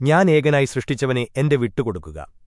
ഞാൻ ഏകനായി സൃഷ്ടിച്ചവനെ എന്റെ വിട്ടുകൊടുക്കുക